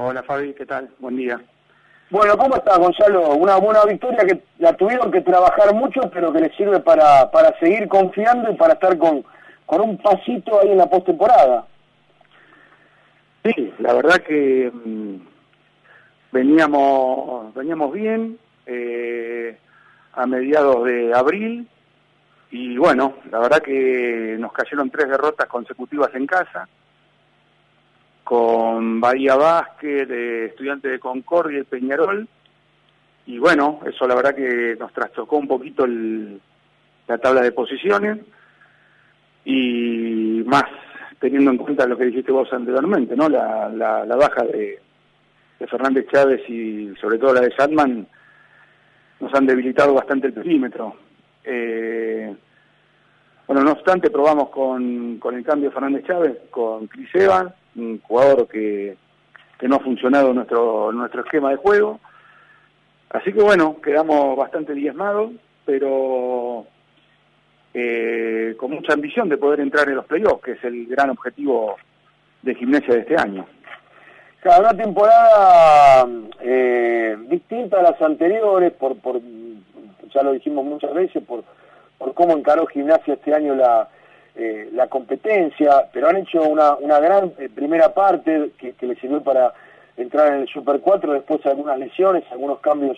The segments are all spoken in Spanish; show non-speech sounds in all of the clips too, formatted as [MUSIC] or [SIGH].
Hola Fabi, ¿qué tal? Buen día. Bueno, ¿cómo estás, Gonzalo? Una buena victoria que la tuvieron que trabajar mucho, pero que les sirve para, para seguir confiando y para estar con, con un pasito ahí en la postemporada. Sí, la verdad que mm, veníamos veníamos bien eh, a mediados de abril y bueno, la verdad que nos cayeron tres derrotas consecutivas en casa con Bahía Vázquez, de Estudiante de Concordia y Peñarol. Y bueno, eso la verdad que nos trastocó un poquito la tabla de posiciones y más teniendo en cuenta lo que dijiste vos anteriormente, ¿no? La, la, baja de, Fernández Chávez y sobre todo la de Sandman nos han debilitado bastante el perímetro. Eh, bueno, no obstante, probamos con, con el cambio de Fernández Chávez, con Cris Evans, un jugador que, no ha funcionado nuestro, nuestro esquema de juego. Así que bueno, quedamos bastante diezmados, pero eh, con mucha ambición de poder entrar en los playoffs, que es el gran objetivo de gimnasia de este año. Una temporada eh, distinta a las anteriores, por, por ya lo dijimos muchas veces, por, por cómo encaró gimnasia este año la, eh, la competencia, pero han hecho una, una gran eh, primera parte que, que les sirvió para entrar en el Super 4, después algunas lesiones, algunos cambios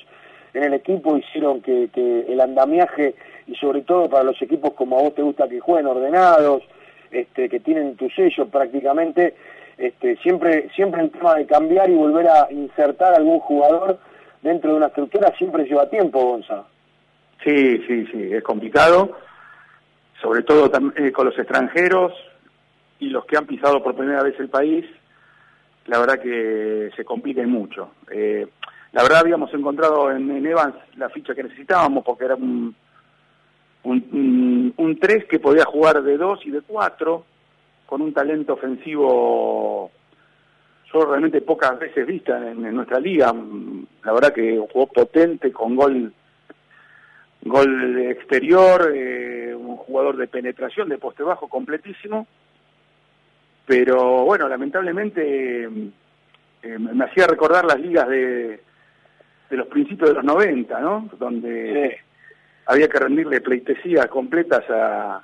en el equipo hicieron que, el andamiaje y sobre todo para los equipos como a vos te gusta que jueguen ordenados, este, que tienen tu sello prácticamente, este, siempre, siempre el tema de cambiar y volver a insertar algún jugador dentro de una estructura siempre lleva tiempo, Gonza. Sí, sí, sí, es complicado sobre todo eh, con los extranjeros y los que han pisado por primera vez el país, la verdad que se complica mucho. Eh, la verdad habíamos encontrado en, Evans la ficha que necesitábamos porque era un, un, un, 3 que podía jugar de 2 y de 4 con un talento ofensivo yo realmente pocas veces vista en, en, nuestra liga. La verdad que jugó potente, con gol gol exterior, eh, un jugador de penetración, de poste bajo completísimo, pero bueno, lamentablemente eh, me hacía recordar las ligas de, de los principios de los 90, ¿no? Donde había que rendirle pleitesías completas a,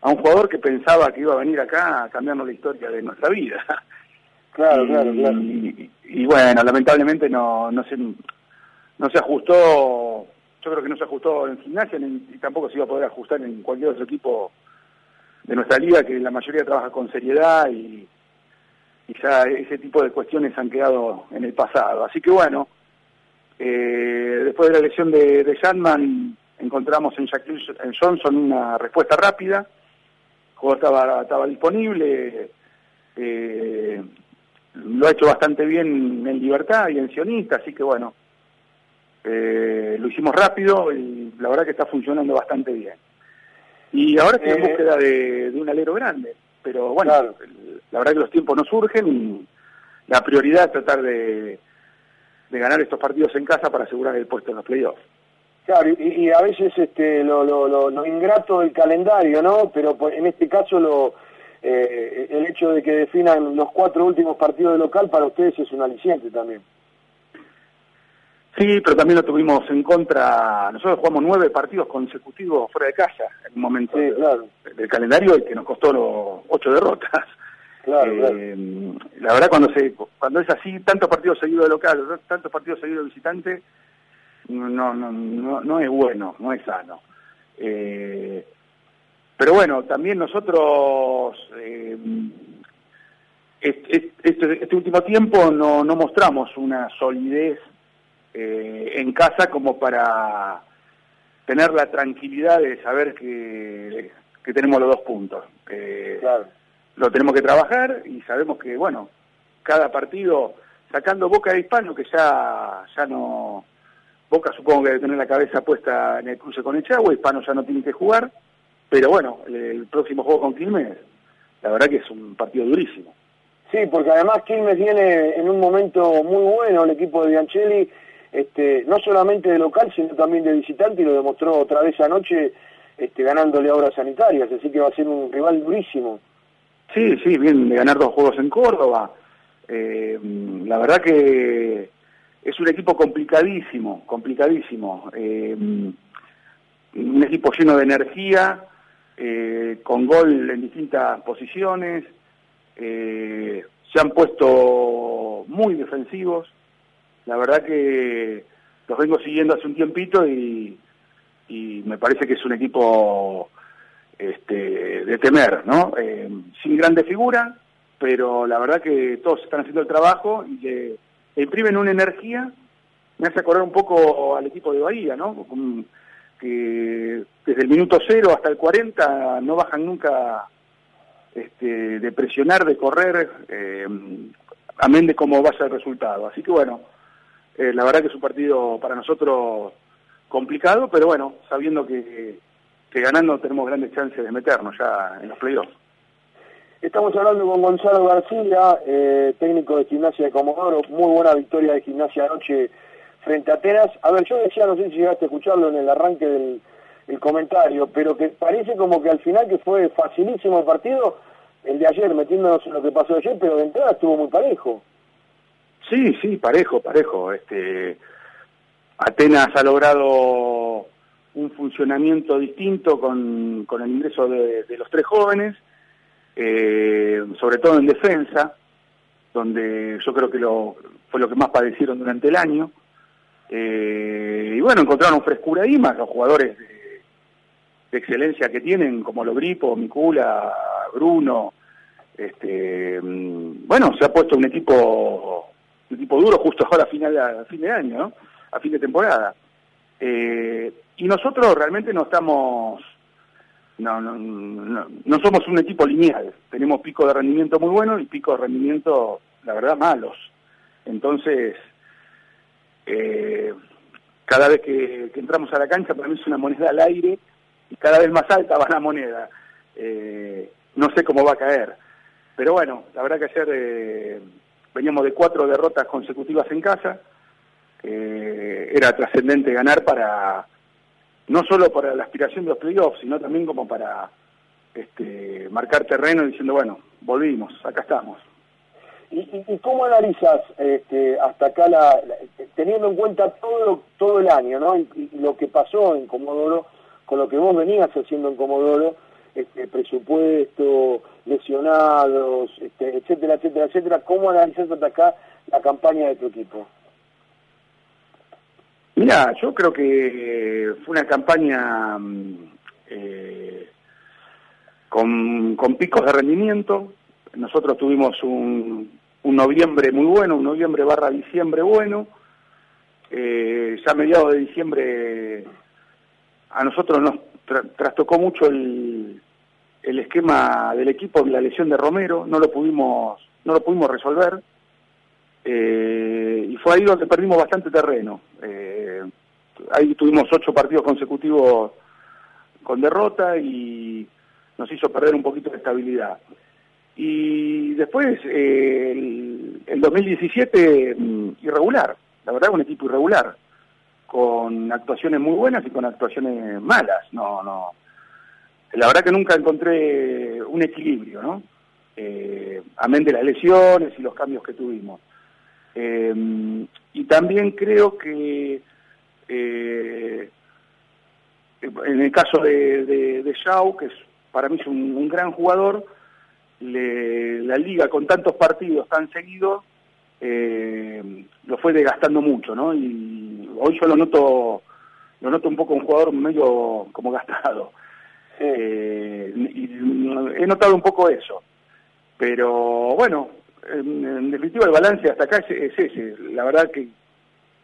a un jugador que pensaba que iba a venir acá a cambiarnos la historia de nuestra vida. [LAUGHS] Claro, claro, claro. Y, bueno, lamentablemente no, no se no se ajustó yo creo que no se ajustó en gimnasia y tampoco se iba a poder ajustar en cualquier otro equipo de nuestra liga, que la mayoría trabaja con seriedad y, ya ese tipo de cuestiones han quedado en el pasado. Así que bueno, eh, después de la elección de, de encontramos en, Jack, Johnson una respuesta rápida, el juego estaba, estaba disponible, eh, lo ha hecho bastante bien en Libertad y en Sionista, así que bueno, eh, lo hicimos rápido y la verdad que está funcionando bastante bien. Y ahora estoy en eh, búsqueda de, un alero grande, pero bueno, la verdad que los tiempos no surgen y la prioridad es tratar de, ganar estos partidos en casa para asegurar el puesto en los playoffs. Claro, y, a veces este, lo, lo, lo, ingrato del calendario, ¿no? Pero en este caso lo, eh, el hecho de que definan los cuatro últimos partidos de local para ustedes es un aliciente también. Sí, pero también lo tuvimos en contra. Nosotros jugamos nueve partidos consecutivos fuera de casa en un momento del calendario y que nos costó los ocho derrotas. Eh, la verdad, cuando se cuando es así, tantos partidos seguidos de local, tantos partidos seguidos de visitante, no, no, no, no es bueno, no es sano. Eh, pero bueno, también nosotros eh, este, este, este último tiempo no, no mostramos una solidez eh, en casa como para tener la tranquilidad de saber que, que tenemos los dos puntos. Eh, Lo tenemos que trabajar y sabemos que, bueno, cada partido, sacando Boca de Hispano, que ya, ya no... Boca supongo que debe tener la cabeza puesta en el cruce con Echagua, Hispano ya no tiene que jugar, pero bueno, el, próximo juego con Quilmes, la verdad que es un partido durísimo. Sí, porque además Quilmes viene en un momento muy bueno, el equipo de Bianchelli, este, no solamente de local, sino también de visitante, y lo demostró otra vez anoche este, ganándole a obras sanitarias, así que va a ser un rival durísimo. Sí, sí, bien de ganar dos juegos en Córdoba, Eh, la verdad que es un equipo complicadísimo, complicadísimo. Eh, un equipo lleno de energía, eh, con gol en distintas posiciones. se han puesto muy defensivos. La verdad que los vengo siguiendo hace un tiempito y, y me parece que es un equipo este, de temer, ¿no? sin grande figura, pero la verdad que todos están haciendo el trabajo y que imprimen una energía, me hace acordar un poco al equipo de Bahía, ¿no? Que desde el minuto cero hasta el 40 no bajan nunca este, de presionar, de correr, eh, amén de cómo va a ser el resultado. Así que bueno, eh, la verdad que es un partido para nosotros complicado, pero bueno, sabiendo que, que ganando tenemos grandes chances de meternos ya en los playoffs. Estamos hablando con Gonzalo García, eh, técnico de Gimnasia de Comodoro, muy buena victoria de Gimnasia anoche frente a Atenas. A ver, yo decía, no sé si llegaste a escucharlo en el arranque del comentario, pero que parece como que al final que fue facilísimo el partido, el de ayer, metiéndonos en lo que pasó ayer, pero de entrada estuvo muy parejo. Sí, sí, parejo, parejo. Este, Atenas ha logrado un funcionamiento distinto con, con el ingreso de los tres jóvenes eh, sobre todo en defensa, donde yo creo que lo, fue lo que más padecieron durante el año. Eh, y bueno, encontraron frescura ahí, más los jugadores de, excelencia que tienen, como Logripo, Micula, Bruno. Este, mm, bueno, se ha puesto un equipo un equipo duro justo ahora a, final, a fin de año, a fin de temporada. Eh, y nosotros realmente no estamos no, no, no, somos un equipo lineal. Tenemos pico de rendimiento muy bueno y pico de rendimiento, la verdad, malos. Entonces, eh, cada vez que, entramos a la cancha, para mí es una moneda al aire y cada vez más alta va la moneda. Eh, no sé cómo va a caer. Pero bueno, la verdad que ayer veníamos de cuatro derrotas consecutivas en casa. era trascendente ganar para no solo para la aspiración de los playoffs, sino también como para este, marcar terreno diciendo, bueno, volvimos, acá estamos. ¿Y, cómo analizas este, hasta acá, la, teniendo en cuenta todo todo el año, ¿no? Y, lo que pasó en Comodoro, con lo que vos venías haciendo en Comodoro, este, presupuesto, lesionados, este, etcétera, etcétera, etcétera, ¿cómo analizas hasta acá la campaña de tu equipo? Mira, yo creo que fue una campaña mm, eh, con, picos de rendimiento. Nosotros tuvimos un, noviembre muy bueno, un noviembre barra diciembre bueno. Eh, ya a mediados de diciembre a nosotros nos trastocó mucho el, el esquema del equipo, la lesión de Romero, no lo pudimos, no lo pudimos resolver. Eh, y fue ahí donde perdimos bastante terreno. Eh, ahí tuvimos ocho partidos consecutivos con derrota y nos hizo perder un poquito de estabilidad. Y después, eh, el, 2017, mm, irregular, la verdad un equipo irregular, con actuaciones muy buenas y con actuaciones malas. No, no. La verdad que nunca encontré un equilibrio, ¿no? amén de las lesiones y los cambios que tuvimos. Eh, y también creo que eh, en el caso de, de, de que es, para mí es un, gran jugador, la liga con tantos partidos tan seguidos eh, lo fue desgastando mucho, ¿no? Y hoy yo lo noto, lo noto un poco un jugador medio como gastado. Y he notado un poco eso. Pero bueno, en, definitiva el balance hasta acá es, ese. La verdad que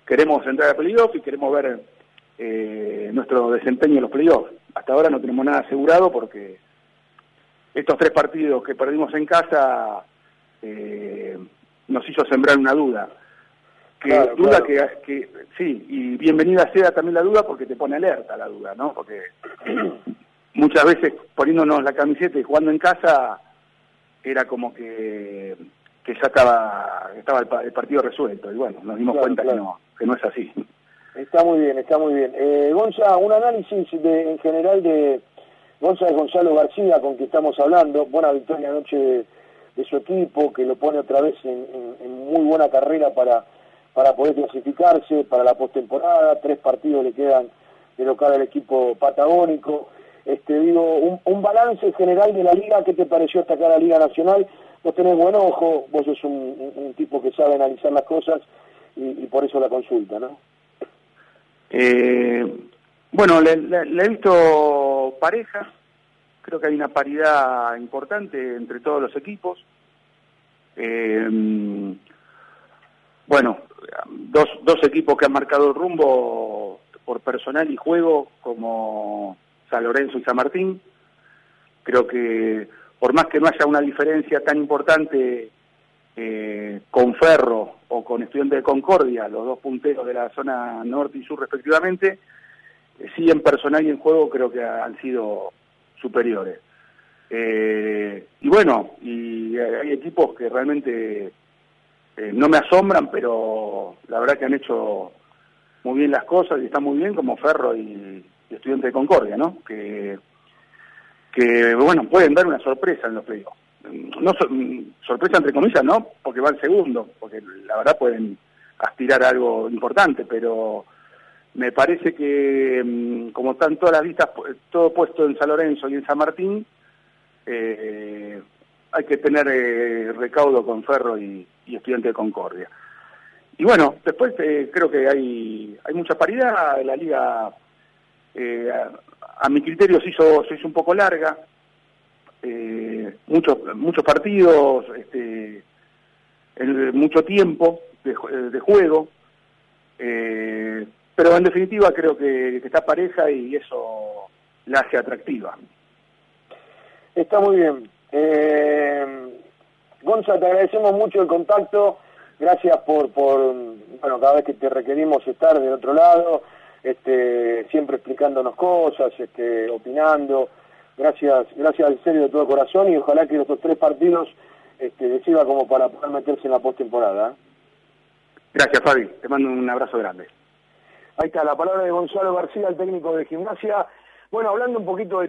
queremos entrar a playoff y queremos ver eh, nuestro desempeño en los playoffs. Hasta ahora no tenemos nada asegurado porque estos tres partidos que perdimos en casa eh, nos hizo sembrar una duda. Que duda Que, que, sí, y bienvenida sea también la duda porque te pone alerta la duda, ¿no? Porque muchas veces poniéndonos la camiseta y jugando en casa era como que que ya estaba, estaba el, partido resuelto. Y bueno, nos dimos cuenta Que, no, que no es así. Está muy bien, está muy bien. Eh, Gonza, un análisis de, en general de Gonza de Gonzalo García, con quien estamos hablando. Buena victoria anoche su equipo, que lo pone otra vez en, muy buena carrera para, para poder clasificarse para la postemporada, tres partidos le quedan de local al equipo patagónico. Este, digo, un, balance general de la liga, ¿qué te pareció hasta acá la Liga Nacional? Vos tenés buen ojo, vos sos un, tipo que sabe analizar las cosas y, por eso la consulta, ¿no? Eh, bueno, le, he visto pareja, creo que hay una paridad importante entre todos los equipos. Eh, bueno, dos, dos equipos que han marcado el rumbo por personal y juego, como San Lorenzo y San Martín. Creo que por más que no haya una diferencia tan importante eh, con Ferro o con Estudiante de Concordia, los dos punteros de la zona norte y sur respectivamente, eh, sí en personal y en juego creo que han sido superiores. Eh, y bueno, y hay equipos que realmente no me asombran, pero la verdad que han hecho muy bien las cosas y están muy bien como Ferro y, Estudiante de Concordia, ¿no? Que, que, bueno, pueden dar una sorpresa en los playoffs. No sorpresa entre comillas, ¿no? Porque van segundo, porque la verdad pueden aspirar a algo importante, pero me parece que mm, como están todas las vistas, todo puesto en San Lorenzo y en San Martín, eh, hay que tener eh, recaudo con Ferro y, y Estudiante de Concordia. Y bueno, después eh, creo que hay, hay mucha paridad, la liga eh, a, mi criterio se hizo, se hizo un poco larga, eh, muchos, muchos partidos, este, mucho tiempo de, de juego, pero en definitiva creo que, está pareja y eso la hace atractiva. Está muy bien. Eh, te agradecemos mucho el contacto gracias por, por, bueno, cada vez que te requerimos estar del otro lado, este, siempre explicándonos cosas, este, opinando. Gracias, gracias al serio de todo corazón y ojalá que estos tres partidos este, les sirva como para poder meterse en la postemporada. Gracias, Fabi. Te mando un abrazo grande. Ahí está la palabra de Gonzalo García, el técnico de gimnasia. Bueno, hablando un poquito de